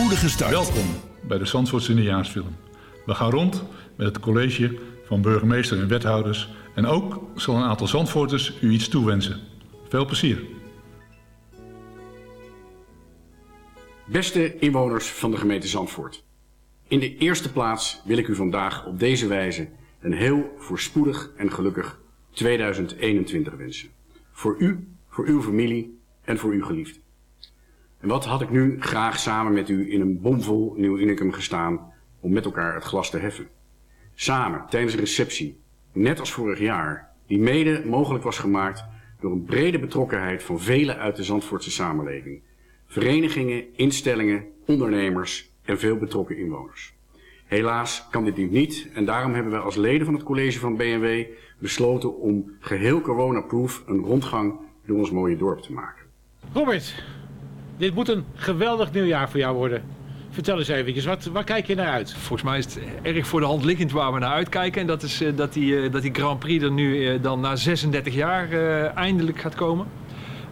spoedige start. Welkom bij de Zandvoortse Nieuwjaarsfilm. We gaan rond met het college van burgemeester en wethouders. En ook zal een aantal Zandvoorters u iets toewensen. Veel plezier. Beste inwoners van de gemeente Zandvoort. In de eerste plaats wil ik u vandaag op deze wijze een heel voorspoedig en gelukkig 2021 wensen. Voor u, voor uw familie en voor uw geliefden. En wat had ik nu graag samen met u in een bomvol nieuw unicum gestaan om met elkaar het glas te heffen. Samen, tijdens een receptie, net als vorig jaar, die mede mogelijk was gemaakt door een brede betrokkenheid van velen uit de Zandvoortse samenleving. Verenigingen, instellingen, ondernemers en veel betrokken inwoners. Helaas kan dit niet en daarom hebben we als leden van het college van BNW besloten om geheel coronaproof een rondgang door ons mooie dorp te maken. Robert, dit moet een geweldig nieuwjaar voor jou worden. Vertel eens eventjes, wat, waar kijk je naar uit? Volgens mij is het erg voor de hand liggend waar we naar uitkijken. En dat is eh, dat, die, eh, dat die Grand Prix er nu eh, dan na 36 jaar eindelijk gaat komen.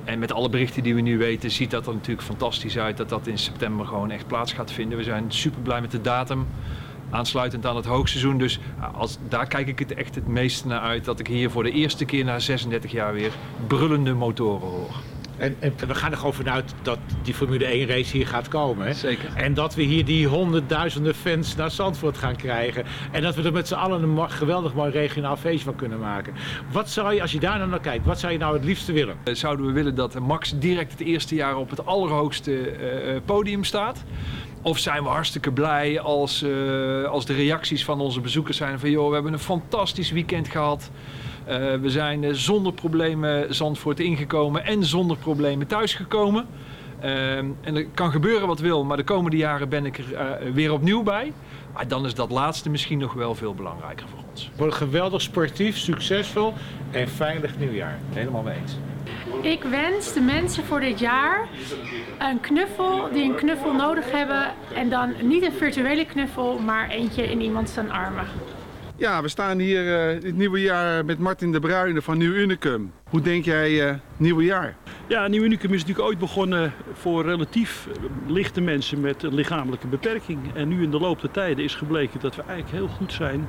En met alle berichten die we nu weten, ziet dat er natuurlijk fantastisch uit dat dat in september gewoon echt plaats gaat vinden. We zijn super blij met de datum aansluitend aan het hoogseizoen. Dus als, daar kijk ik het echt het meeste naar uit. Dat ik hier voor de eerste keer na 36 jaar weer brullende motoren hoor. En, en, we gaan er gewoon vanuit dat die Formule 1 race hier gaat komen. Hè? Zeker. En dat we hier die honderdduizenden fans naar Zandvoort gaan krijgen. En dat we er met z'n allen een geweldig mooi regionaal feestje van kunnen maken. Wat zou je, als je daar nou naar kijkt, wat zou je nou het liefste willen? Eh, zouden we willen dat Max direct het eerste jaar op het allerhoogste uh, podium staat? Of zijn we hartstikke blij als, uh, als de reacties van onze bezoekers zijn van... joh, we hebben een fantastisch weekend gehad. Uh, we zijn uh, zonder problemen Zandvoort ingekomen en zonder problemen thuisgekomen. Uh, en er kan gebeuren wat wil, maar de komende jaren ben ik er weer opnieuw bij. Maar dan is dat laatste misschien nog wel veel belangrijker voor ons. Wordt geweldig sportief, succesvol en veilig nieuwjaar. Helemaal mee eens. Ik wens de mensen voor dit jaar een knuffel die een knuffel nodig hebben. En dan niet een virtuele knuffel, maar eentje in iemand zijn armen. Ja, we staan hier uh, het nieuwe jaar met Martin de Bruyne van Nieuw Unicum. Hoe denk jij uh, nieuwe jaar? Ja, Nieuw Unicum is natuurlijk ooit begonnen voor relatief lichte mensen met een lichamelijke beperking. En nu in de loop der tijden is gebleken dat we eigenlijk heel goed zijn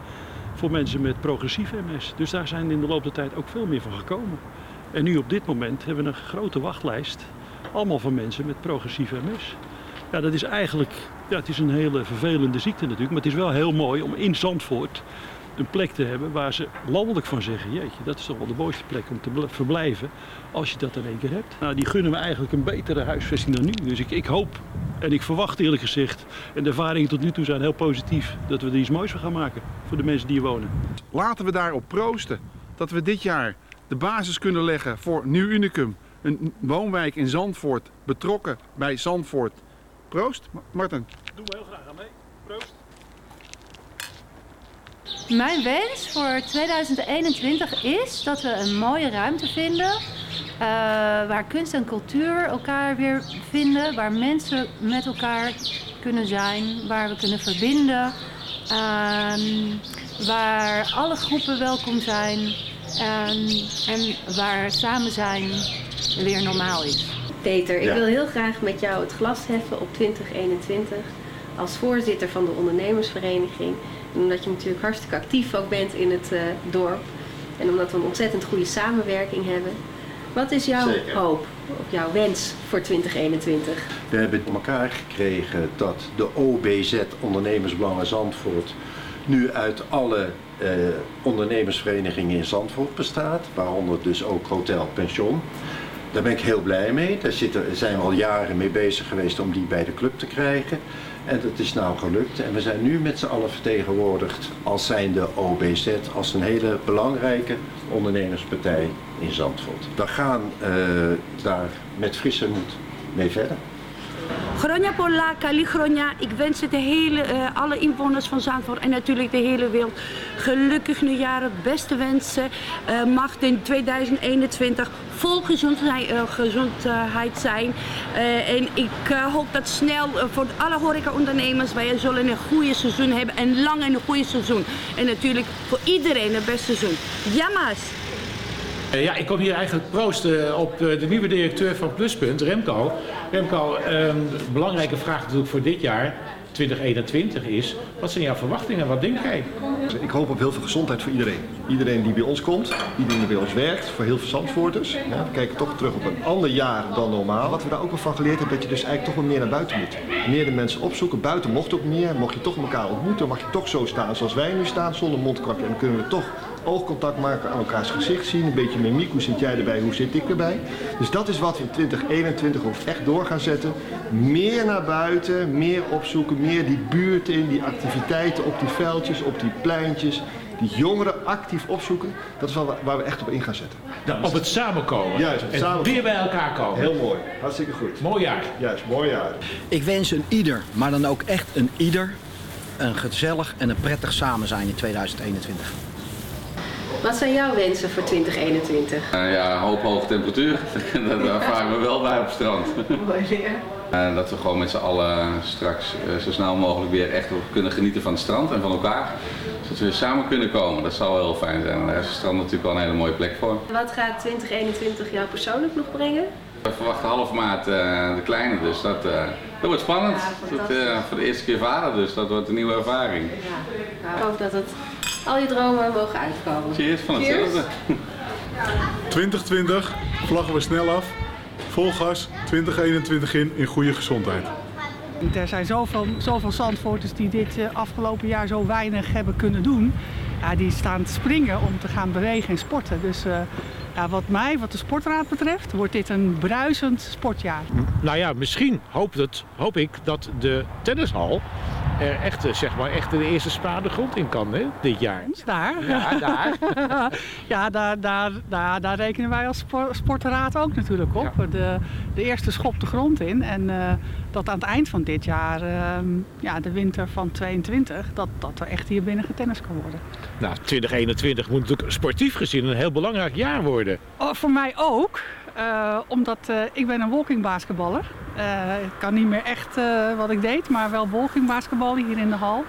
voor mensen met progressief MS. Dus daar zijn in de loop der tijd ook veel meer van gekomen. En nu op dit moment hebben we een grote wachtlijst. Allemaal van mensen met progressieve MS. Ja, dat is eigenlijk ja, het is een hele vervelende ziekte natuurlijk. Maar het is wel heel mooi om in Zandvoort een plek te hebben waar ze landelijk van zeggen... jeetje, dat is toch wel de mooiste plek om te verblijven als je dat in één keer hebt. Nou, die gunnen we eigenlijk een betere huisvesting dan nu. Dus ik, ik hoop en ik verwacht eerlijk gezegd... en de ervaringen tot nu toe zijn heel positief... dat we er iets moois van gaan maken voor de mensen die hier wonen. Laten we daarop proosten dat we dit jaar de basis kunnen leggen voor Nieuw Unicum. Een woonwijk in Zandvoort, betrokken bij Zandvoort. Proost, Martin. Doen we heel graag aan mee. Proost. Mijn wens voor 2021 is dat we een mooie ruimte vinden. Uh, waar kunst en cultuur elkaar weer vinden. Waar mensen met elkaar kunnen zijn. Waar we kunnen verbinden. Uh, waar alle groepen welkom zijn. Uh, en waar samen zijn weer normaal is. Peter, ik ja. wil heel graag met jou het glas heffen op 2021 als voorzitter van de ondernemersvereniging. Omdat je natuurlijk hartstikke actief ook bent in het uh, dorp. En omdat we een ontzettend goede samenwerking hebben. Wat is jouw Zeker. hoop of jouw wens voor 2021? We hebben elkaar gekregen dat de OBZ, Ondernemersbelangen Zandvoort, nu uit alle uh, ondernemersverenigingen in Zandvoort bestaat. Waaronder dus ook Hotel Pension. Daar ben ik heel blij mee. Daar zitten, zijn we al jaren mee bezig geweest om die bij de club te krijgen. En dat is nou gelukt. En we zijn nu met z'n allen vertegenwoordigd als zijnde OBZ, als een hele belangrijke ondernemerspartij in Zandvoort. We gaan uh, daar met frisse moed mee verder. Polla, Kali Gronia. Ik wens het de hele, uh, alle inwoners van Zandvoort en natuurlijk de hele wereld gelukkig nieuwjaar. Beste wensen. Uh, mag in 2021 vol gezondheid, uh, gezondheid zijn. en ik hoop dat snel voor alle horecaondernemers wij zullen een goede seizoen hebben. En lang een goede seizoen. En natuurlijk voor iedereen een beste seizoen. Jammas! Eh, ja, ik kom hier eigenlijk proosten op eh, de nieuwe directeur van Pluspunt, Remco. Remco, een belangrijke vraag natuurlijk voor dit jaar, 2021, is... wat zijn jouw verwachtingen? Wat denk jij? Ik hoop op heel veel gezondheid voor iedereen. Iedereen die bij ons komt, iedereen die bij ons werkt, voor heel veel Zandvoorters. Ja, we kijken toch terug op een ander jaar dan normaal. Wat we daar ook wel van geleerd hebben, dat je dus eigenlijk toch wel meer naar buiten moet. Meer de mensen opzoeken. Buiten mocht ook meer. Mocht je toch elkaar ontmoeten, mag je toch zo staan zoals wij nu staan, zonder mondkapje. En dan kunnen we toch oogcontact maken, aan elkaars gezicht zien. Een beetje mimiek, hoe zit jij erbij, hoe zit ik erbij. Dus dat is wat we in 2021 ook echt door gaan zetten. Meer naar buiten, meer opzoeken, meer die buurt in, die activiteiten op die veldjes, op die pleintjes. Die jongeren actief opzoeken, dat is wel waar we echt op in gaan zetten. op het samenkomen. Juist, op het en samenkomen. weer bij elkaar komen. Heel mooi, hartstikke goed. Mooi jaar. Juist, mooi jaar. Ik wens een ieder, maar dan ook echt een ieder, een gezellig en een prettig samen zijn in 2021. Wat zijn jouw wensen voor 2021? Uh, ja, hoop hoge temperatuur. dat ervaren we wel bij op het strand. Mooi weer. Uh, dat we gewoon met z'n allen straks uh, zo snel mogelijk weer echt kunnen genieten van het strand en van elkaar. Zodat we weer samen kunnen komen. Dat zal wel heel fijn zijn. Daar is het strand natuurlijk wel een hele mooie plek voor. Wat gaat 2021 jou persoonlijk nog brengen? We verwachten half maart uh, de kleine, dus dat, dat wordt spannend. Ja, dat, voor de eerste keer vader, dus dat wordt een nieuwe ervaring. Ja, ik hoop dat het al je dromen mogen uitkomen. Cheers van hetzelfde. 2020 vlaggen we snel af. Vol gas 2021 in in goede gezondheid. Er zijn zoveel, zoveel Zandvoorters die dit afgelopen jaar zo weinig hebben kunnen doen. Ja, die staan te springen om te gaan bewegen en sporten. Dus uh, ja, wat mij, wat de sportraad betreft, wordt dit een bruisend sportjaar. Nou ja, misschien hoopt het, hoop ik dat de tennishal er echt, zeg maar, echt de eerste spade de grond in kan hè, dit jaar. Daar? Ja, daar. ja, daar, daar, daar, daar rekenen wij als sportraad ook natuurlijk op. Ja. De, de eerste schop de grond in. En uh, dat aan het eind van dit jaar, uh, ja, de winter van 22, dat, dat er echt hier binnen getennis kan worden. Nou, 2021 moet natuurlijk sportief gezien een heel belangrijk jaar worden. Oh, voor mij ook. Uh, omdat uh, ik ben een walkingbasketballer. Uh, ik kan niet meer echt wat ik deed, maar wel walkingbasketballen hier in de hal.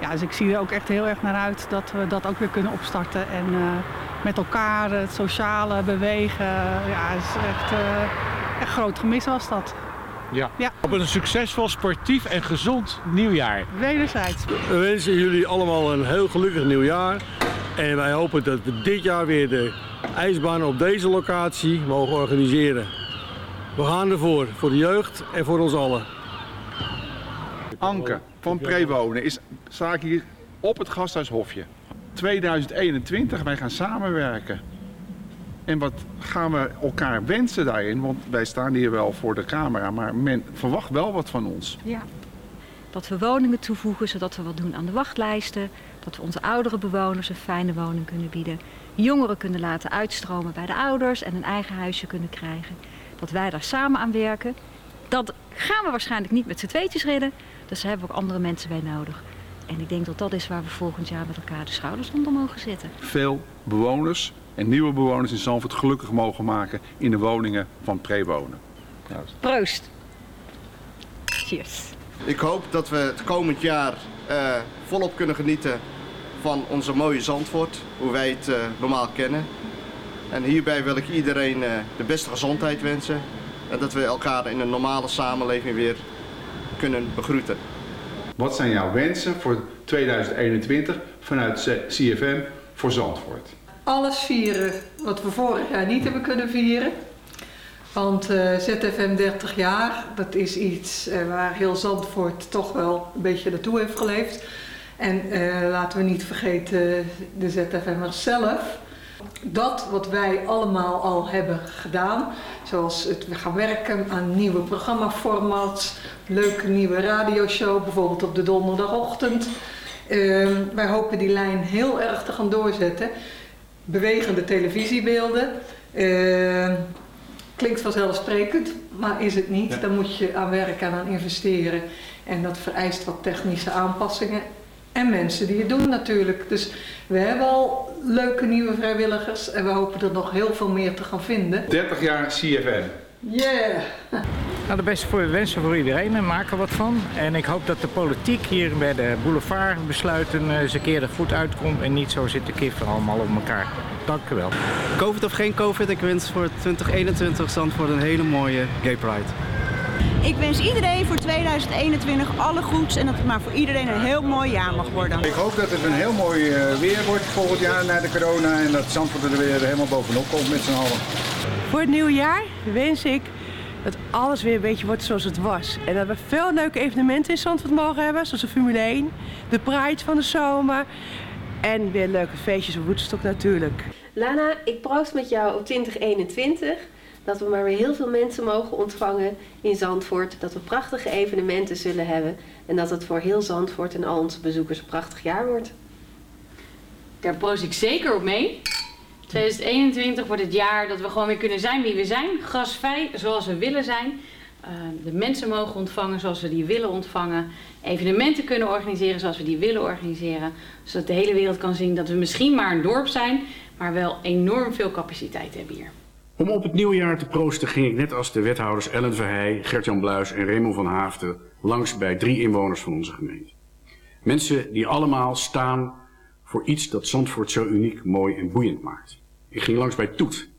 Ja, dus ik zie er ook echt heel erg naar uit dat we dat ook weer kunnen opstarten. En met elkaar het sociale bewegen. Ja, is echt, echt groot gemis was dat. Ja. ja. Op een succesvol, sportief en gezond nieuwjaar. Wederzijds. We wensen jullie allemaal een heel gelukkig nieuwjaar. En wij hopen dat we dit jaar weer de ijsbanen op deze locatie mogen organiseren. We gaan ervoor, voor de jeugd en voor ons allen. Anke van Prewonen is zaak hier op het Gasthuishofje. 2021, wij gaan samenwerken. En wat gaan we elkaar wensen daarin? Want wij staan hier wel voor de camera, maar men verwacht wel wat van ons. Ja, dat we woningen toevoegen, zodat we wat doen aan de wachtlijsten. Dat we onze oudere bewoners een fijne woning kunnen bieden. Jongeren kunnen laten uitstromen bij de ouders en een eigen huisje kunnen krijgen. Dat wij daar samen aan werken. Dat gaan we waarschijnlijk niet met z'n tweetjes redden. Dus daar hebben we ook andere mensen bij nodig. En ik denk dat dat is waar we volgend jaar met elkaar de schouders onder mogen zetten. Veel bewoners en nieuwe bewoners in Zandvoort gelukkig mogen maken in de woningen van prewonen. Proost. Cheers. Ik hoop dat we het komend jaar uh, volop kunnen genieten van onze mooie Zandvoort, hoe wij het uh, normaal kennen. En hierbij wil ik iedereen uh, de beste gezondheid wensen en dat we elkaar in een normale samenleving weer kunnen begroeten. Wat zijn jouw wensen voor 2021 vanuit CFM voor Zandvoort? Alles vieren wat we vorig jaar niet hebben kunnen vieren. Want uh, ZFM 30 jaar, dat is iets uh, waar heel Zandvoort toch wel een beetje naartoe heeft geleefd. En uh, laten we niet vergeten de ZFM'ers zelf. Dat wat wij allemaal al hebben gedaan, zoals het, we gaan werken aan nieuwe programmaformats, leuke nieuwe radioshow, bijvoorbeeld op de donderdagochtend. wij hopen die lijn heel erg te gaan doorzetten. Bewegende televisiebeelden. Klinkt vanzelfsprekend, maar is het niet. Ja. Dan moet je aan werken en aan investeren. En dat vereist wat technische aanpassingen. En mensen die het doen natuurlijk. Dus we hebben al leuke nieuwe vrijwilligers. En we hopen er nog heel veel meer te gaan vinden. 30 jaar CFM. Yeah! Nou, de beste voor wensen voor iedereen en maak er wat van. En ik hoop dat de politiek hier bij de boulevard besluiten eens een keer er goed uitkomt. En niet zo zit te kiffen allemaal op elkaar. Dank u wel. Covid of geen Covid, ik wens voor 2021 Zandvoort een hele mooie Gay Pride. Ik wens iedereen voor 2021 alle goeds en dat het maar voor iedereen een heel mooi jaar mag worden. Ik hoop dat het een heel mooi eh, weer wordt volgend jaar na de corona en dat Zandvoort er weer helemaal bovenop komt met z'n allen. Voor het nieuwe jaar wens ik dat alles weer een beetje wordt zoals het was. En dat we veel leuke evenementen in Zandvoort mogen hebben, zoals de Formule 1, de Pride van de zomer en weer leuke feestjes op Woodstock natuurlijk. Lana, ik proost met jou op 2021 dat we maar weer heel veel mensen mogen ontvangen in Zandvoort. Dat we prachtige evenementen zullen hebben. En dat het voor heel Zandvoort en al onze bezoekers een prachtig jaar wordt. Daar proost ik zeker op mee. 2021 wordt het jaar dat we gewoon weer kunnen zijn wie we zijn. Gasvrij zoals we willen zijn. Uh, de mensen mogen ontvangen zoals we die willen ontvangen. Evenementen kunnen organiseren zoals we die willen organiseren. Zodat de hele wereld kan zien dat we misschien maar een dorp zijn, maar wel enorm veel capaciteit hebben hier. Om op het nieuwe jaar te proosten ging ik net als de wethouders Ellen Verheij, Gert-Jan Bluis en Raymond van Haafden langs bij drie inwoners van onze gemeente. Mensen die allemaal staan voor iets dat Zandvoort zo uniek, mooi en boeiend maakt. Ik ging langs bij Toet,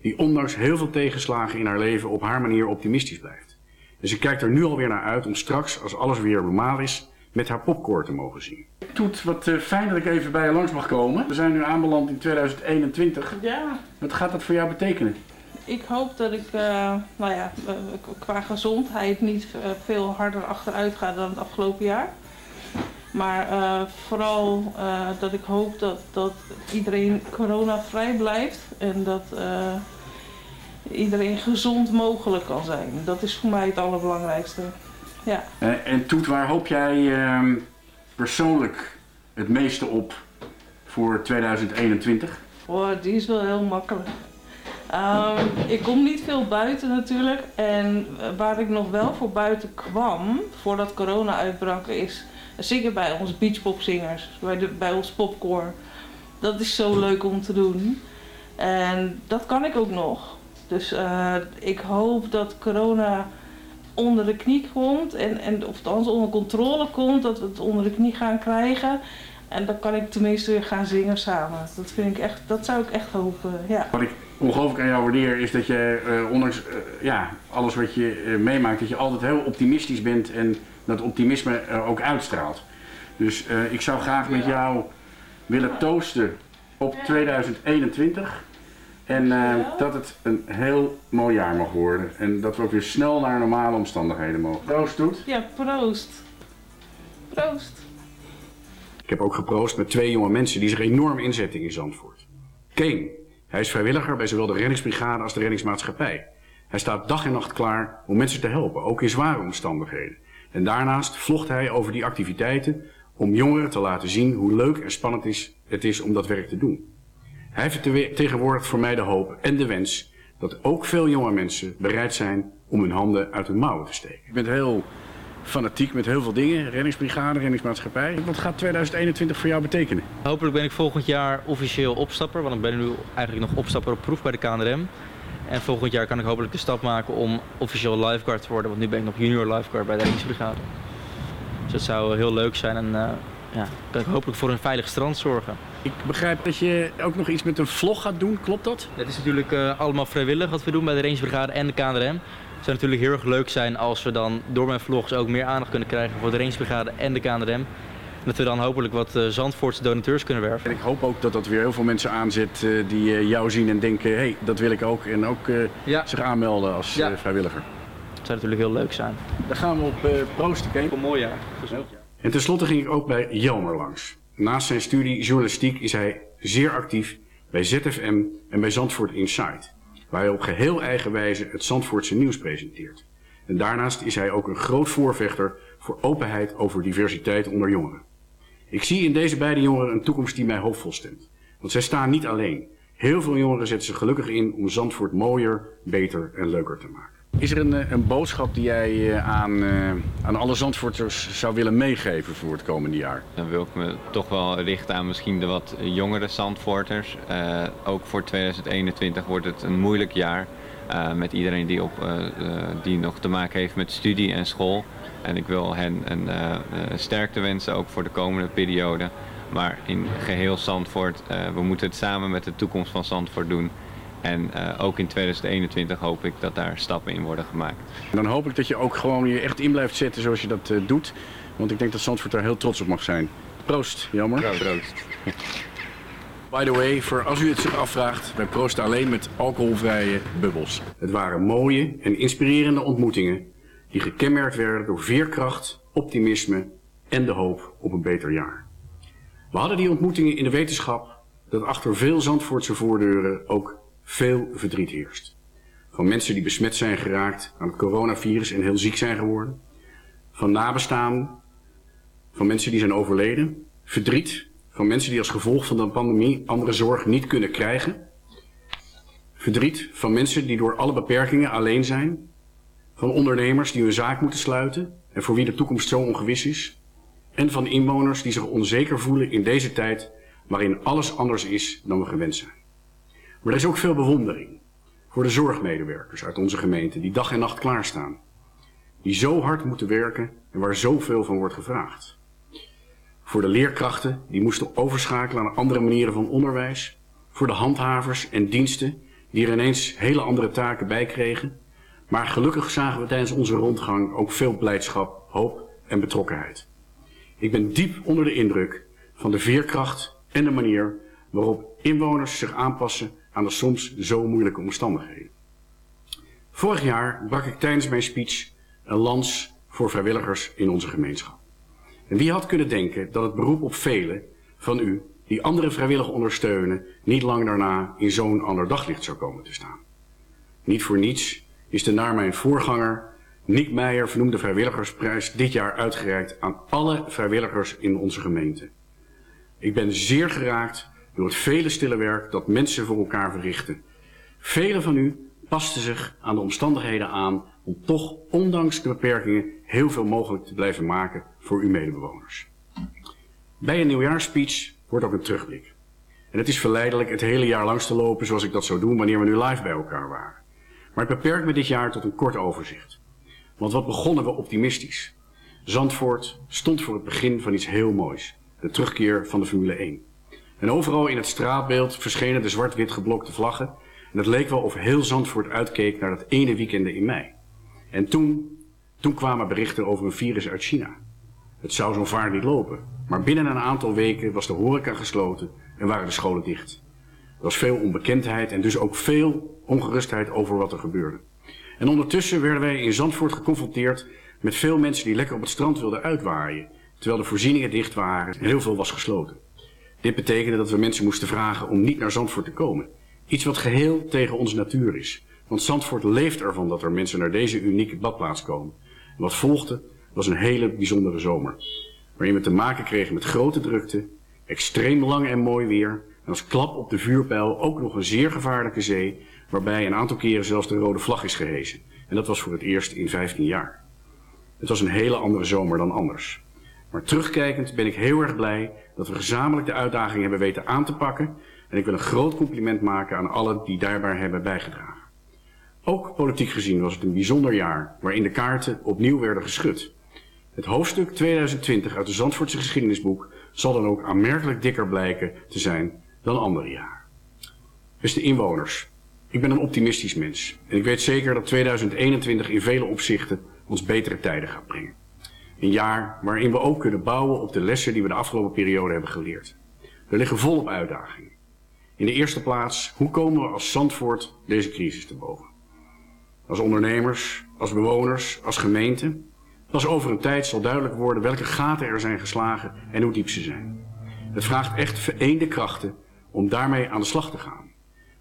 die ondanks heel veel tegenslagen in haar leven op haar manier optimistisch blijft. En ze kijkt er nu alweer naar uit om straks, als alles weer normaal is, met haar popcorn te mogen zien. Toet, wat uh, fijn dat ik even bij je langs mag komen. We zijn nu aanbeland in 2021. Ja. Wat gaat dat voor jou betekenen? Ik hoop dat ik uh, nou ja, uh, qua gezondheid niet veel harder achteruit ga dan het afgelopen jaar. Maar vooral dat ik hoop dat, dat iedereen coronavrij blijft en dat iedereen gezond mogelijk kan zijn. Dat is voor mij het allerbelangrijkste. Ja. En, en Toet, waar hoop jij uh, persoonlijk het meeste op voor 2021? Oh, die is wel heel makkelijk. Um, ik kom niet veel buiten natuurlijk. En waar ik nog wel voor buiten kwam, voordat corona uitbrak, is zingen bij ons beachpopzingers. Bij, de, bij ons popcore. Dat is zo leuk om te doen. En dat kan ik ook nog. Dus uh, ik hoop dat corona onder de knie komt en, en of het anders onder controle komt, dat we het onder de knie gaan krijgen. En dan kan ik tenminste weer gaan zingen samen. Dat, vind ik echt, dat zou ik echt hopen, ja. Wat ik ongelooflijk aan jou waardeer is dat je, uh, ondanks uh, ja, alles wat je uh, meemaakt, dat je altijd heel optimistisch bent en dat optimisme ook uitstraalt. Dus ik zou graag met jou willen toosten op 2021. En uh, dat het een heel mooi jaar mag worden. En dat we ook weer snel naar normale omstandigheden mogen. Proost, Toet. Ja, proost. Proost. Ik heb ook geproost met twee jonge mensen die zich enorm inzetten in Zandvoort. Kane, hij is vrijwilliger bij zowel de reddingsbrigade als de reddingsmaatschappij. Hij staat dag en nacht klaar om mensen te helpen, ook in zware omstandigheden. En daarnaast vlogt hij over die activiteiten om jongeren te laten zien hoe leuk en spannend is, het is om dat werk te doen. Hij vertegenwoordigt voor mij de hoop en de wens dat ook veel jonge mensen bereid zijn om hun handen uit hun mouwen te steken. Ik ben heel fanatiek met heel veel dingen, reddingsbrigade, reddingsmaatschappij. Wat gaat 2021 voor jou betekenen? Hopelijk ben ik volgend jaar officieel opstapper, want ik ben nu eigenlijk nog opstapper op proef bij de KNRM. En volgend jaar kan ik hopelijk de stap maken om officieel lifeguard te worden, want nu ben ik nog junior lifeguard bij de reddingsbrigade. Dus dat zou heel leuk zijn en uh, ja, kan ik hopelijk voor een veilig strand zorgen. Ik begrijp dat je ook nog iets met een vlog gaat doen, klopt dat? Het is natuurlijk uh, allemaal vrijwillig wat we doen bij de Rangebrigade en de KNRM. Het zou natuurlijk heel erg leuk zijn als we dan door mijn vlogs ook meer aandacht kunnen krijgen voor de Rangebrigade en de KNRM. En dat we dan hopelijk wat uh, Zandvoortse donateurs kunnen werven. En ik hoop ook dat dat weer heel veel mensen aanzet uh, die uh, jou zien en denken, hé, hey, dat wil ik ook. En ook ja. zich aanmelden als ja. vrijwilliger. Dat zou natuurlijk heel leuk zijn. Dan gaan we op proosten, Kane. Een mooi jaar. En tenslotte ging ik ook bij Jelmer langs. Naast zijn studie journalistiek is hij zeer actief bij ZFM en bij Zandvoort Insight, waar hij op geheel eigen wijze het Zandvoortse nieuws presenteert. En daarnaast is hij ook een groot voorvechter voor openheid over diversiteit onder jongeren. Ik zie in deze beide jongeren een toekomst die mij hoopvol stemt. Want zij staan niet alleen. Heel veel jongeren zetten zich gelukkig in om Zandvoort mooier, beter en leuker te maken. Is er een, een boodschap die jij aan, uh, aan alle Zandvoorters zou willen meegeven voor het komende jaar? Dan wil ik me toch wel richten aan misschien de wat jongere Zandvoorters. Ook voor 2021 wordt het een moeilijk jaar. Met iedereen die, op, die nog te maken heeft met studie en school. En ik wil hen een sterkte wensen ook voor de komende periode. maar in geheel Zandvoort. We moeten het samen met de toekomst van Zandvoort doen. En uh, ook in 2021 hoop ik dat daar stappen in worden gemaakt. En dan hoop ik dat je ook gewoon je echt in blijft zetten zoals je dat uh, doet. Want ik denk dat Zandvoort daar heel trots op mag zijn. Proost, jammer. Proost. By the way, voor als u het zich afvraagt, wij proosten alleen met alcoholvrije bubbels. Het waren mooie en inspirerende ontmoetingen die gekenmerkt werden door veerkracht, optimisme en de hoop op een beter jaar. We hadden die ontmoetingen in de wetenschap dat achter veel Zandvoortse voordeuren ook veel verdriet heerst. Van mensen die besmet zijn geraakt aan het coronavirus en heel ziek zijn geworden. Van nabestaanden. Van mensen die zijn overleden. Verdriet van mensen die als gevolg van de pandemie andere zorg niet kunnen krijgen. Verdriet van mensen die door alle beperkingen alleen zijn. Van ondernemers die hun zaak moeten sluiten en voor wie de toekomst zo ongewis is. En van inwoners die zich onzeker voelen in deze tijd waarin alles anders is dan we gewend zijn. Maar er is ook veel bewondering voor de zorgmedewerkers uit onze gemeente die dag en nacht klaarstaan. Die zo hard moeten werken en waar zoveel van wordt gevraagd. Voor de leerkrachten die moesten overschakelen naar andere manieren van onderwijs. Voor de handhavers en diensten die er ineens hele andere taken bij kregen. Maar gelukkig zagen we tijdens onze rondgang ook veel blijdschap, hoop en betrokkenheid. Ik ben diep onder de indruk van de veerkracht en de manier waarop inwoners zich aanpassen aan de soms zo moeilijke omstandigheden. Vorig jaar brak ik tijdens mijn speech een lans voor vrijwilligers in onze gemeenschap. En wie had kunnen denken dat het beroep op velen van u die anderen vrijwillig ondersteunen niet lang daarna in zo'n ander daglicht zou komen te staan. Niet voor niets is de naar mijn voorganger Nick Meijer vernoemde vrijwilligersprijs dit jaar uitgereikt aan alle vrijwilligers in onze gemeente. Ik ben zeer geraakt door het vele stille werk dat mensen voor elkaar verrichten. Velen van u pasten zich aan de omstandigheden aan om toch, ondanks de beperkingen, heel veel mogelijk te blijven maken voor uw medebewoners. Bij een nieuwjaarspeech wordt ook een terugblik. En het is verleidelijk het hele jaar langs te lopen zoals ik dat zou doen wanneer we nu live bij elkaar waren. Maar ik beperk me dit jaar tot een kort overzicht. Want wat begonnen we optimistisch. Zandvoort stond voor het begin van iets heel moois. De terugkeer van de Formule 1. En overal in het straatbeeld verschenen de zwart-wit geblokte vlaggen. En het leek wel of heel Zandvoort uitkeek naar dat ene weekende in mei. En toen, toen kwamen berichten over een virus uit China. Het zou zo vaart niet lopen. Maar binnen een aantal weken was de horeca gesloten en waren de scholen dicht. Er was veel onbekendheid en dus ook veel ongerustheid over wat er gebeurde. En ondertussen werden wij in Zandvoort geconfronteerd met veel mensen die lekker op het strand wilden uitwaaien, terwijl de voorzieningen dicht waren en heel veel was gesloten. Dit betekende dat we mensen moesten vragen om niet naar Zandvoort te komen. Iets wat geheel tegen onze natuur is. Want Zandvoort leeft ervan dat er mensen naar deze unieke badplaats komen. En wat volgde was een hele bijzondere zomer. Waarin we te maken kregen met grote drukte, extreem lang en mooi weer. En als klap op de vuurpijl ook nog een zeer gevaarlijke zee. Waarbij een aantal keren zelfs de rode vlag is gehezen. En dat was voor het eerst in 15 jaar. Het was een hele andere zomer dan anders. Maar terugkijkend ben ik heel erg blij dat we gezamenlijk de uitdaging hebben weten aan te pakken. En ik wil een groot compliment maken aan allen die daarbij hebben bijgedragen. Ook politiek gezien was het een bijzonder jaar waarin de kaarten opnieuw werden geschud. Het hoofdstuk 2020 uit de Zandvoortse geschiedenisboek zal dan ook aanmerkelijk dikker blijken te zijn dan andere jaren. Beste inwoners, ik ben een optimistisch mens en ik weet zeker dat 2021 in vele opzichten ons betere tijden gaat brengen. Een jaar waarin we ook kunnen bouwen op de lessen die we de afgelopen periode hebben geleerd. We liggen volop uitdagingen. In de eerste plaats, hoe komen we als Zandvoort deze crisis te boven? Als ondernemers, als bewoners, als gemeente. Pas over een tijd zal duidelijk worden welke gaten er zijn geslagen en hoe diep ze zijn. Het vraagt echt vereende krachten om daarmee aan de slag te gaan.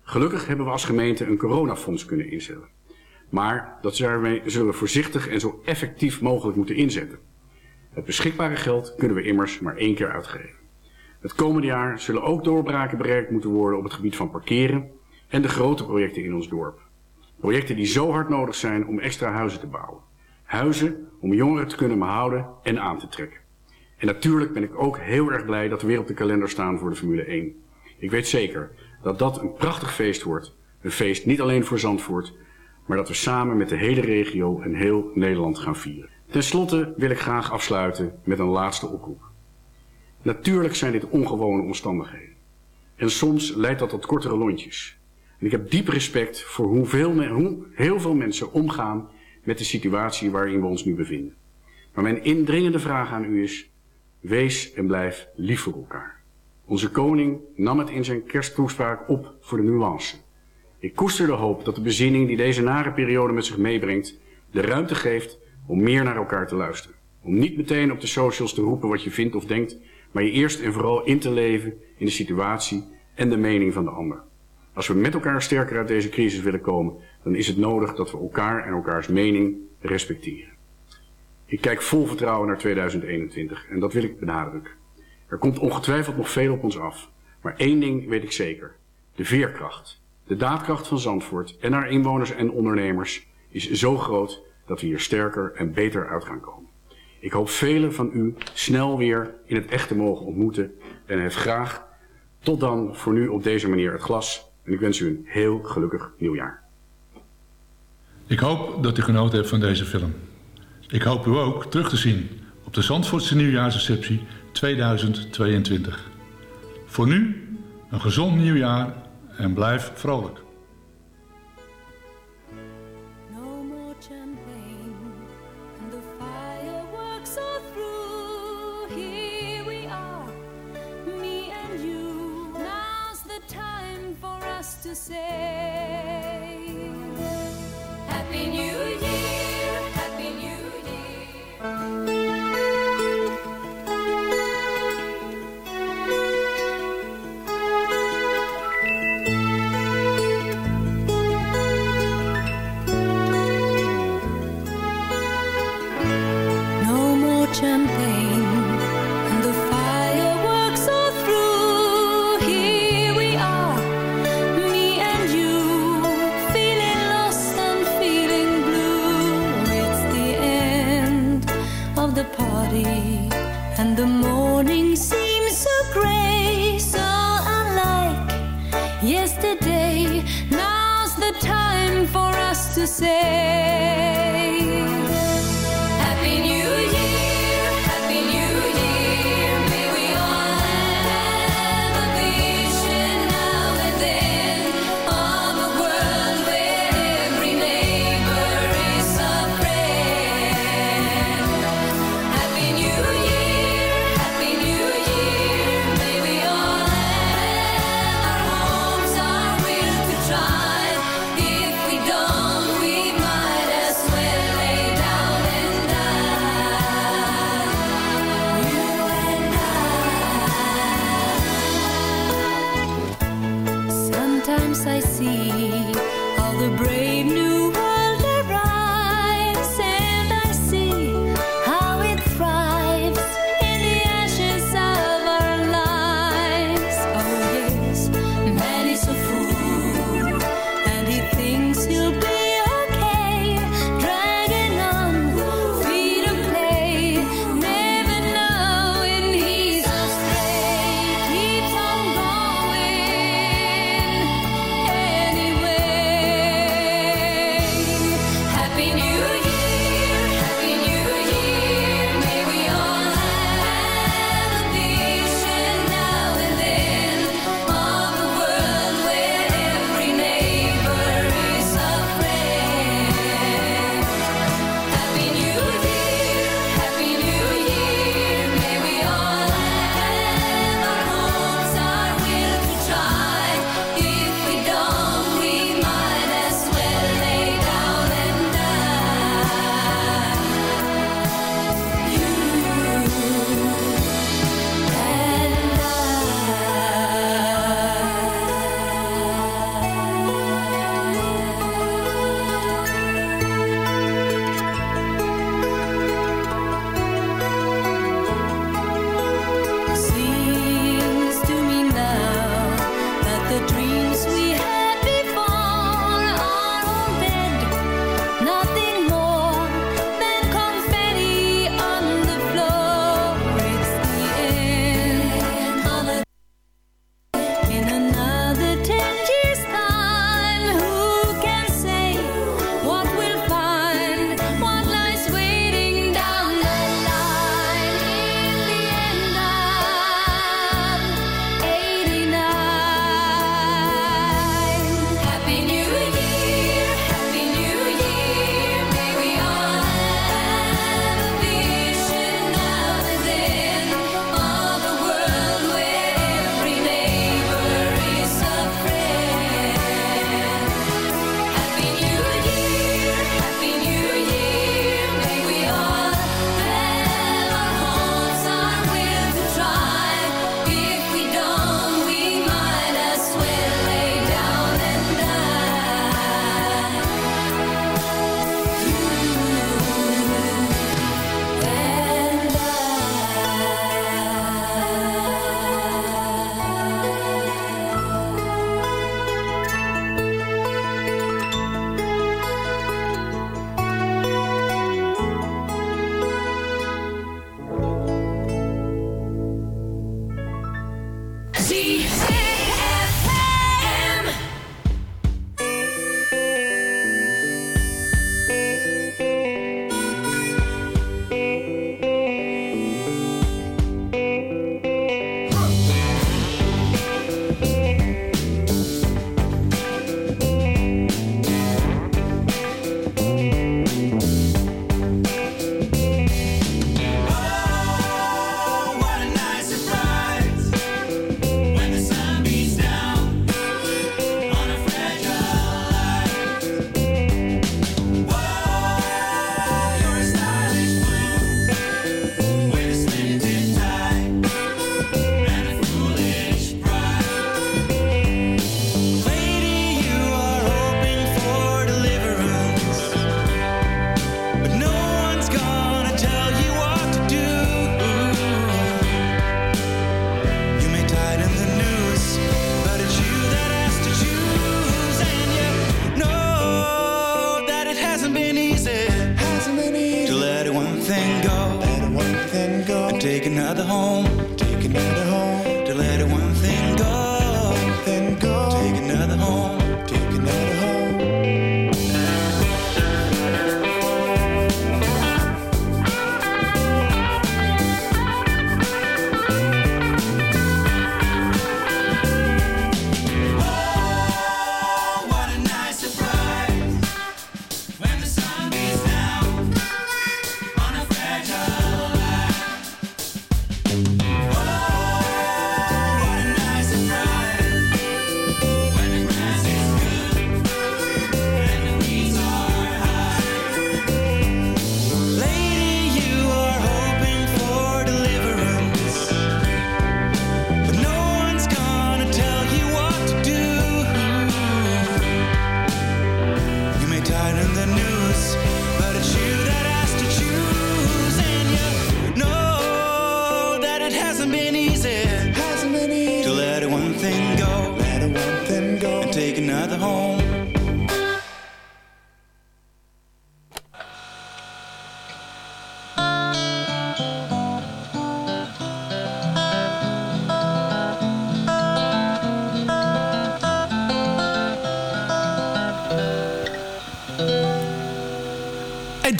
Gelukkig hebben we als gemeente een coronafonds kunnen inzetten. Maar dat zullen we voorzichtig en zo effectief mogelijk moeten inzetten. Het beschikbare geld kunnen we immers maar één keer uitgeven. Het komende jaar zullen ook doorbraken bereikt moeten worden op het gebied van parkeren en de grote projecten in ons dorp. Projecten die zo hard nodig zijn om extra huizen te bouwen. Huizen om jongeren te kunnen behouden en aan te trekken. En natuurlijk ben ik ook heel erg blij dat we weer op de kalender staan voor de Formule 1. Ik weet zeker dat dat een prachtig feest wordt. Een feest niet alleen voor Zandvoort, maar dat we samen met de hele regio en heel Nederland gaan vieren. Ten slotte wil ik graag afsluiten met een laatste oproep. Natuurlijk zijn dit ongewone omstandigheden. En soms leidt dat tot kortere lontjes. En ik heb diep respect voor hoeveel hoe heel veel mensen omgaan met de situatie waarin we ons nu bevinden. Maar mijn indringende vraag aan u is, wees en blijf lief voor elkaar. Onze koning nam het in zijn kersttoespraak op voor de nuance. Ik koester de hoop dat de bezinning die deze nare periode met zich meebrengt, de ruimte geeft om meer naar elkaar te luisteren. Om niet meteen op de socials te roepen wat je vindt of denkt, maar je eerst en vooral in te leven in de situatie en de mening van de ander. Als we met elkaar sterker uit deze crisis willen komen, dan is het nodig dat we elkaar en elkaars mening respecteren. Ik kijk vol vertrouwen naar 2021 en dat wil ik benadrukken. Er komt ongetwijfeld nog veel op ons af. Maar één ding weet ik zeker. De veerkracht, de daadkracht van Zandvoort en haar inwoners en ondernemers is zo groot dat we hier sterker en beter uit gaan komen. Ik hoop velen van u snel weer in het echte mogen ontmoeten en het graag tot dan voor nu op deze manier het glas en ik wens u een heel gelukkig nieuwjaar. Ik hoop dat u genoten hebt van deze film. Ik hoop u ook terug te zien op de Zandvoortse nieuwjaarsreceptie 2022. Voor nu een gezond nieuwjaar en blijf vrolijk.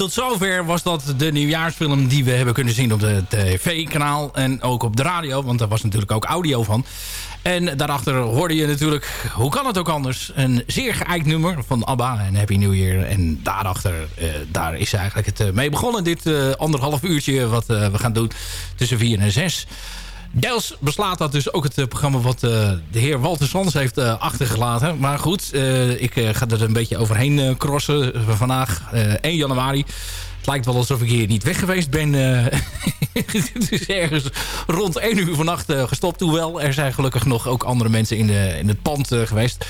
Tot zover was dat de nieuwjaarsfilm die we hebben kunnen zien op het tv-kanaal. En ook op de radio, want daar was natuurlijk ook audio van. En daarachter hoorde je natuurlijk, hoe kan het ook anders, een zeer geëikt nummer van ABBA en Happy New Year. En daarachter, eh, daar is eigenlijk het eh, mee begonnen, dit eh, anderhalf uurtje wat eh, we gaan doen tussen 4 en 6. Deels beslaat dat dus ook het eh, programma wat eh, de heer Walter Sans heeft eh, achtergelaten. Maar goed, ik ga er een beetje overheen crossen vandaag, eh, 1 januari. Het lijkt wel alsof ik hier niet weg geweest ben. het is ergens rond 1 uur vannacht gestopt. Hoewel, er zijn gelukkig nog ook andere mensen in, de, in het pand geweest.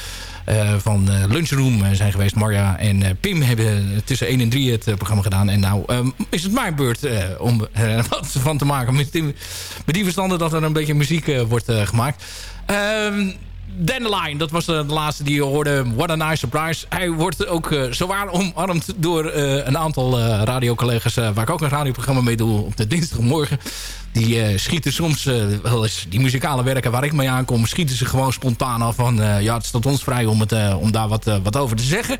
Uh, van uh, Lunchroom zijn geweest. Marja en Pim hebben tussen 1 en 3 het programma gedaan. En nou um, is het mijn beurt om er wat van te maken. Met die, met verstanden dat er een beetje muziek wordt gemaakt. Um, Dandelion, dat was de laatste die je hoorde. What a nice surprise. Hij wordt ook uh, zowaar omarmd door uh, een aantal uh, radiocollega's... waar ik ook een radioprogramma mee doe op de dinsdagmorgen. Die schieten soms wel eens die muzikale werken waar ik mee aankom... schieten ze gewoon spontaan af van... ja, het staat ons vrij om, het, om daar wat, wat over te zeggen.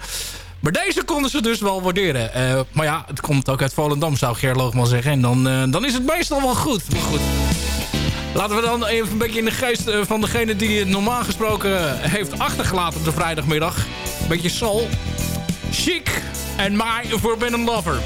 Maar deze konden ze dus wel waarderen. maar ja, het komt ook uit Volendam, zou Gerloog maar zeggen. En dan, dan is het meestal wel goed. Goed... Laten we dan even een beetje in de geest van degene die het normaal gesproken heeft achtergelaten op de vrijdagmiddag. Een beetje soul. Chic en My Forbidden Lover.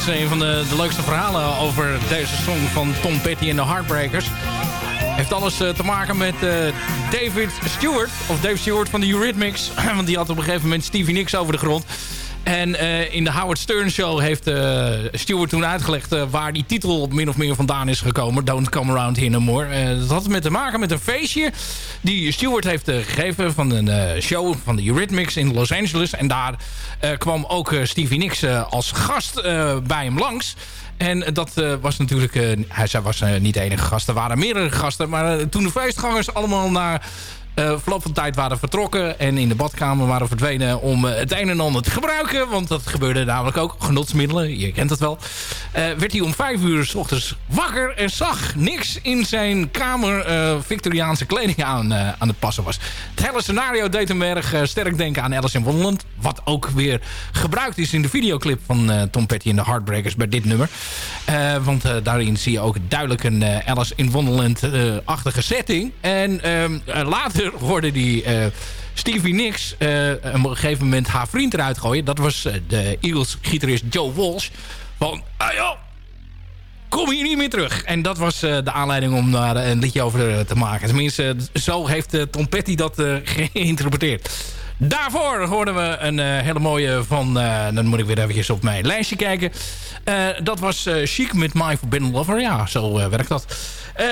Steeds een van de, de leukste verhalen over deze song van Tom Petty en de Heartbreakers. Heeft alles te maken met David Stewart. Of Dave Stewart van de Eurythmics. Want die had op een gegeven moment Stevie Nicks over de grond. En uh, in de Howard Stern Show heeft uh, Stewart toen uitgelegd... Uh, waar die titel min of meer vandaan is gekomen. Don't Come Around Here No More. dat had te maken met een feestje... die Stewart heeft gegeven van een show van de Eurythmics in Los Angeles. En daar kwam ook Stevie Nicks als gast bij hem langs. En dat was natuurlijk... hij was niet de enige gast. Er waren meerdere gasten. Maar toen de feestgangers allemaal naar uh, verloop van tijd waren vertrokken en in de badkamer waren verdwenen om uh, het een en ander te gebruiken. Want dat gebeurde namelijk ook. Genotsmiddelen, je kent het wel. Uh, werd hij om vijf uur s ochtends wakker en zag niks in zijn kamer Victoriaanse kleding aan, aan het passen was. Het hele scenario deed hem erg sterk denken aan Alice in Wonderland. Wat ook weer gebruikt is in de videoclip van Tom Petty en de Heartbreakers bij dit nummer. want daarin zie je ook duidelijk een Alice in Wonderland-achtige setting. En ehm, later hoorde die uh, Stevie Nicks uh, op een gegeven moment haar vriend eruit gooien. Dat was uh, de Eagles-gitarist Joe Walsh. Van, ah joh, kom hier niet meer terug. En dat was de aanleiding om daar een liedje over te maken. Tenminste, zo heeft Tom Petty dat geïnterpreteerd. Daarvoor hoorden we een hele mooie van... dan moet ik weer eventjes op mijn lijstje kijken. dat was Chic met My Forbidden Lover. Ja, zo werkt dat.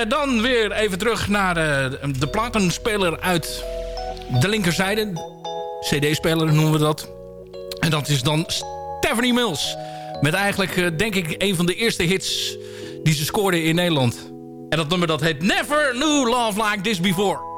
Dan weer even terug naar de platenspeler uit de linkerzijde. CD-speler noemen we dat. En dat is dan Stephanie Mills. Met eigenlijk, denk ik, een van de eerste hits die ze scoorde in Nederland. En dat nummer dat heet Never Knew Love Like This Before.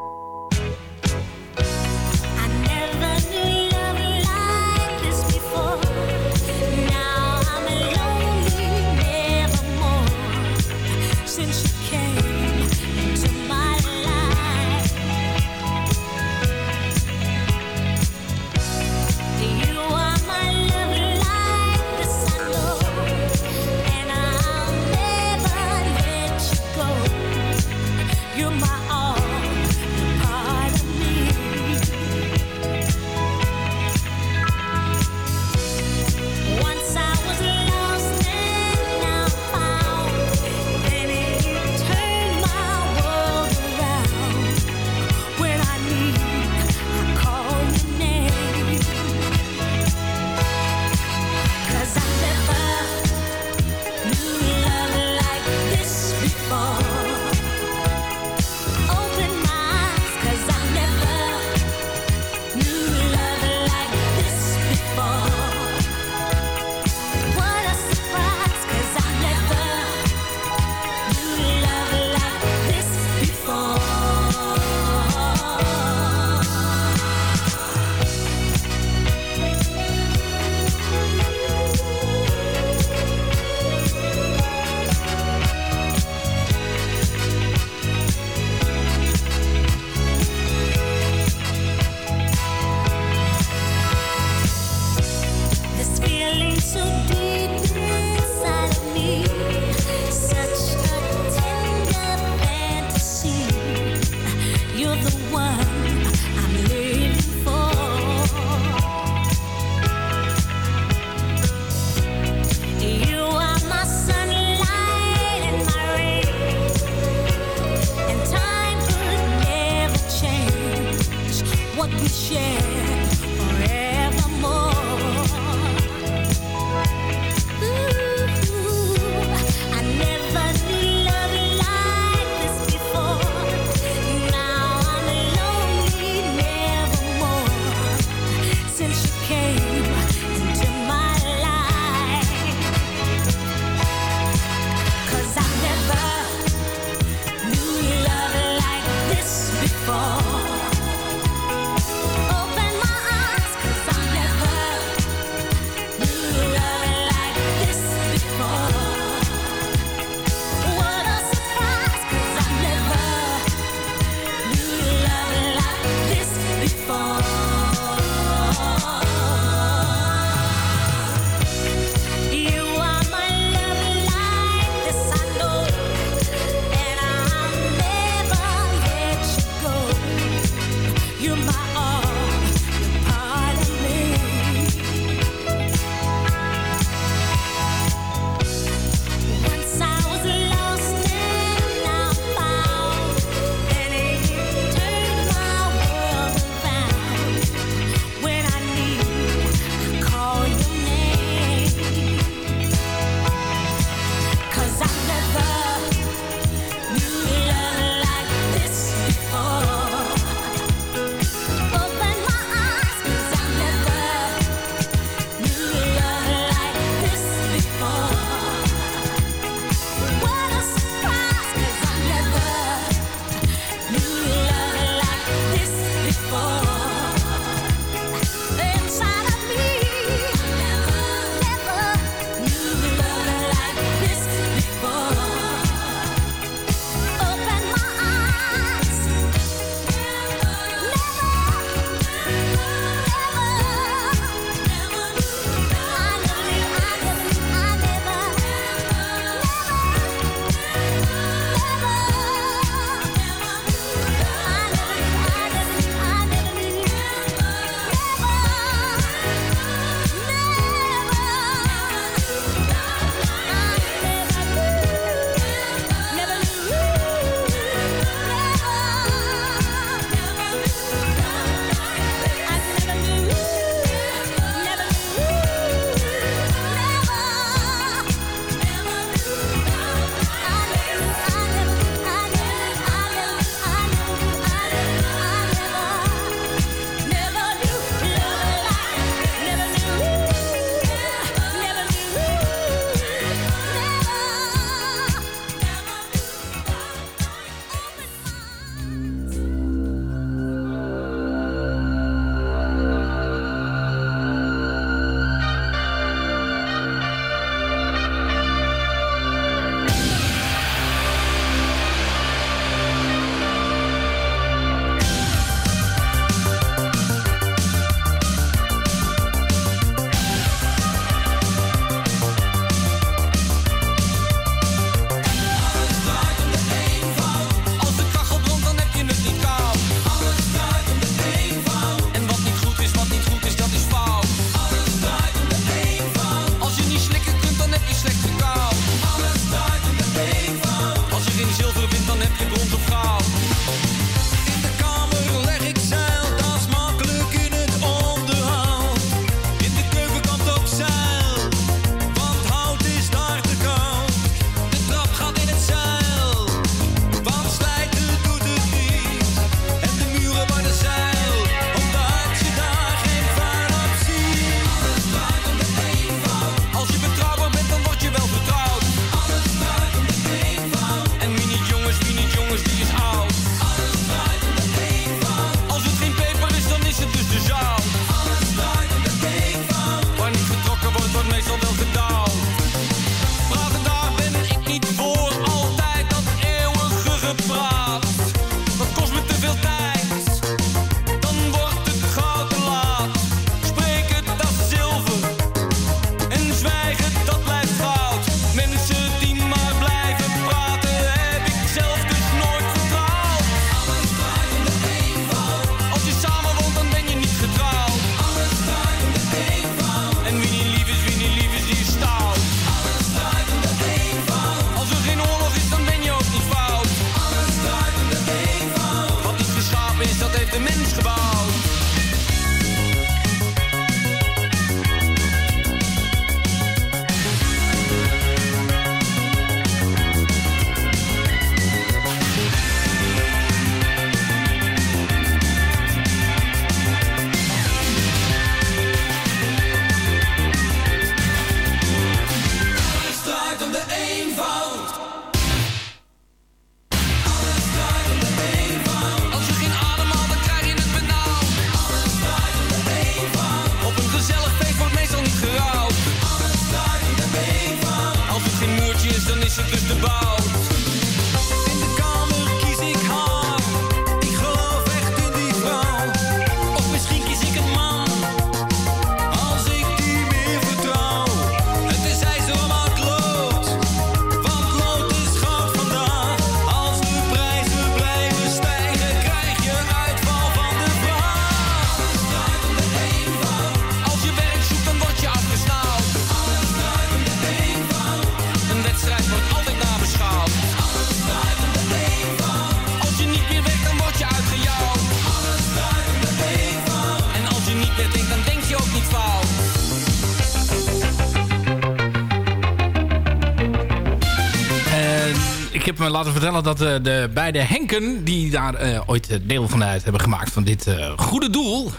Vertellen dat uh, de beide Henken... die daar uh, ooit deel van uit hebben gemaakt van dit goede doel...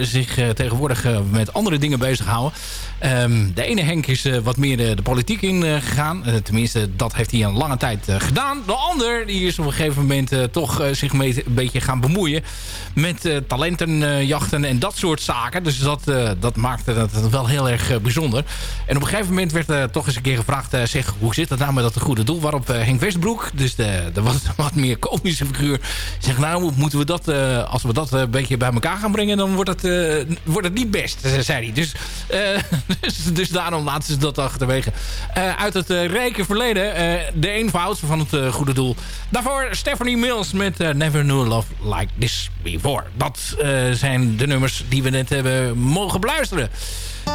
zich tegenwoordig met andere dingen bezighouden. Um, de ene Henk is wat meer de, politiek in gegaan. tenminste, dat heeft hij een lange tijd gedaan. De ander die is op een gegeven moment toch zich mee, een beetje gaan bemoeien... met talentenjachten en dat soort zaken. Dus dat, dat maakte het wel heel erg bijzonder. En op een gegeven moment werd toch eens een keer gevraagd... zeg, hoe zit dat nou met dat goede doel? Waarop Henk Westbroek, dus de, de wat, wat meer komische figuur... zegt, nou, moeten we dat, als we dat een beetje bij elkaar gaan brengen... dan wordt het, wordt het niet best, zei hij. Dus dus, dus, daarom laten ze dat achterwege. Uh, uit het uh, rijke verleden. Uh, de eenvoud van het goede doel. Daarvoor Stephanie Mills met Never Knew Love Like This Before. Dat zijn de nummers die we net hebben mogen beluisteren.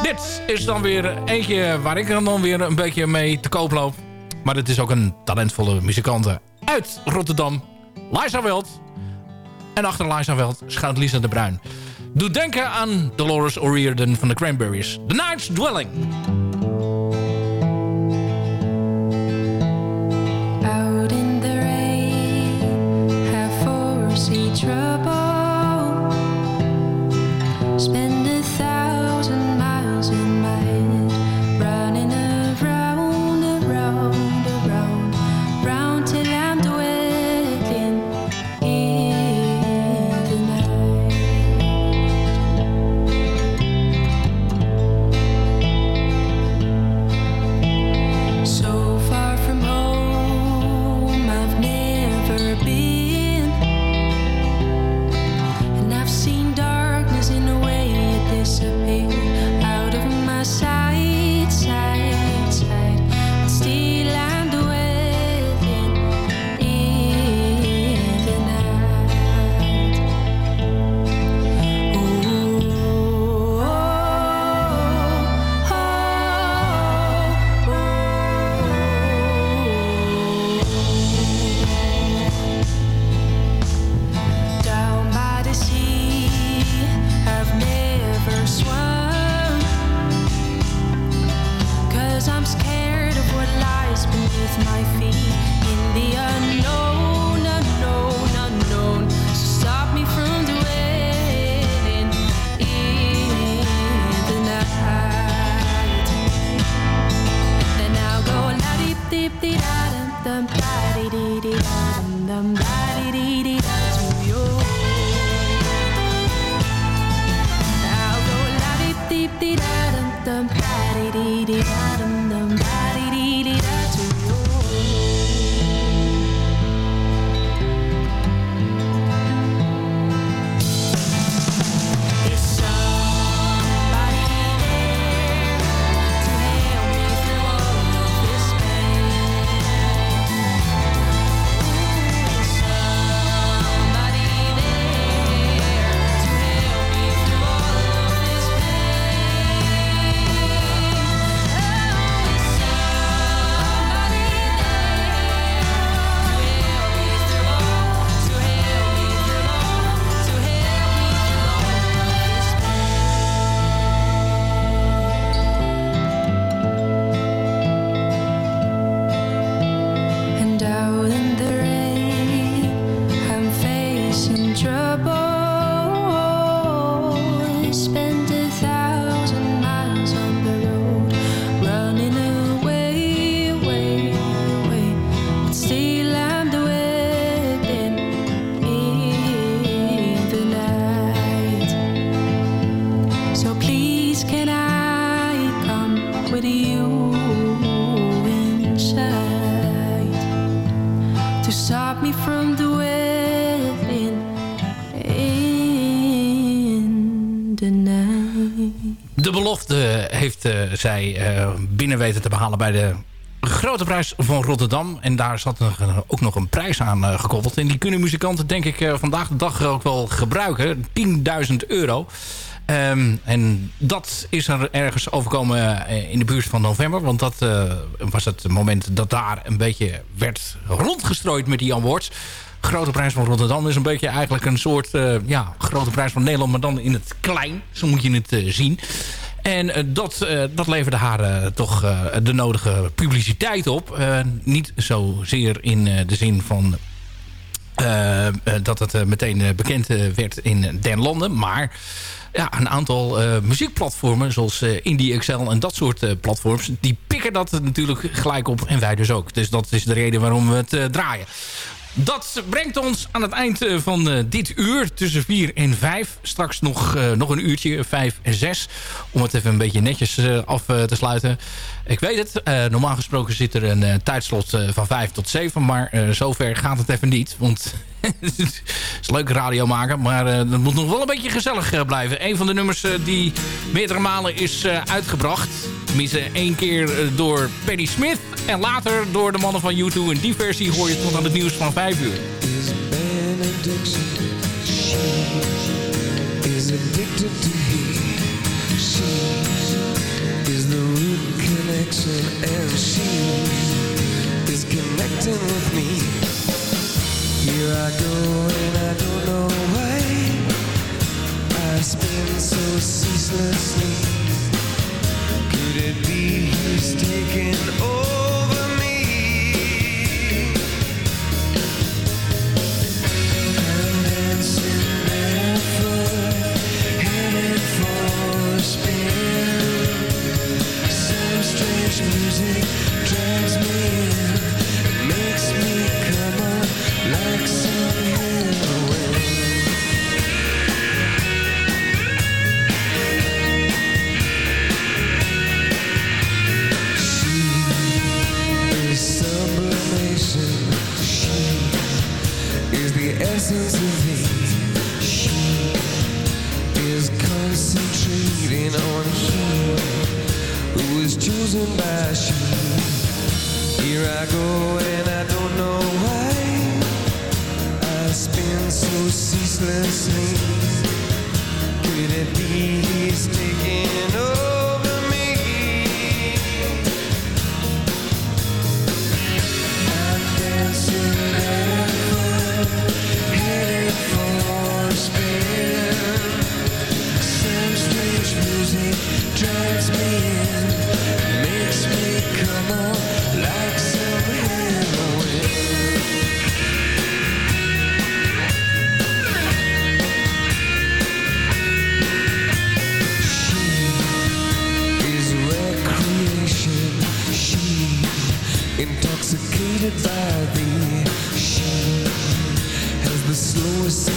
Dit is dan weer eentje waar ik dan weer een beetje mee te koop loop. Maar het is ook een talentvolle muzikante uit Rotterdam. Liza Weld. En achter Liza Weld schuilt Lisa de Bruin. Doet denken aan Dolores O'Riordan van de Cranberries. The Night's Dwelling. Zij eh, binnen weten te behalen bij de Grote Prijs van Rotterdam. En daar zat ook nog een prijs aan eh, gekoppeld. En die kunnen muzikanten denk ik eh, vandaag de dag ook wel gebruiken. 10.000 euro. Ehm, en dat is er ergens overkomen in de buurt van november. Want dat was het moment dat daar een beetje werd rondgestrooid met die awards. Grote Prijs van Rotterdam is een beetje eigenlijk een soort... ja, Grote Prijs van Nederland, maar dan in het klein. Zo moet je het zien. En eh, dat, eh, dat leverde haar eh, toch de nodige publiciteit op. Niet zozeer in de zin van dat het meteen bekend werd in den landen. Maar ja, een aantal muziekplatformen zoals eh, Indie Excel en dat soort platforms... die pikken dat natuurlijk gelijk op en wij dus ook. Dus dat is de reden waarom we het draaien. Dat brengt ons aan het eind eh, van eh, dit uur tussen 4 en 5. Straks nog, eh, nog een uurtje, 5 en 6. Om het even een beetje netjes af te sluiten. Ik weet het, normaal gesproken zit er een tijdslot van 5 tot 7. Maar zover gaat het even niet. Want het is leuk radio maken, maar eh, het moet nog wel een beetje gezellig eh, blijven. Een van de nummers eh, die meerdere malen is eh, uitgebracht. Tenminste één keer eh, door Paddy Smith. En later door de mannen van U2. En die versie hoor je tot aan het nieuws van 5 uur. benediction. She is addicted to is the root connection, and she is connecting with me. Here I go, and I don't know why. I spin so ceaselessly. Could it be he's taking over is the essence of me. She is concentrating on him who is chosen by she. Here I go and I don't know why. I spin so ceaselessly. Could it be he's taking over me? I'm dancing intoxicated by thee. She has the slowest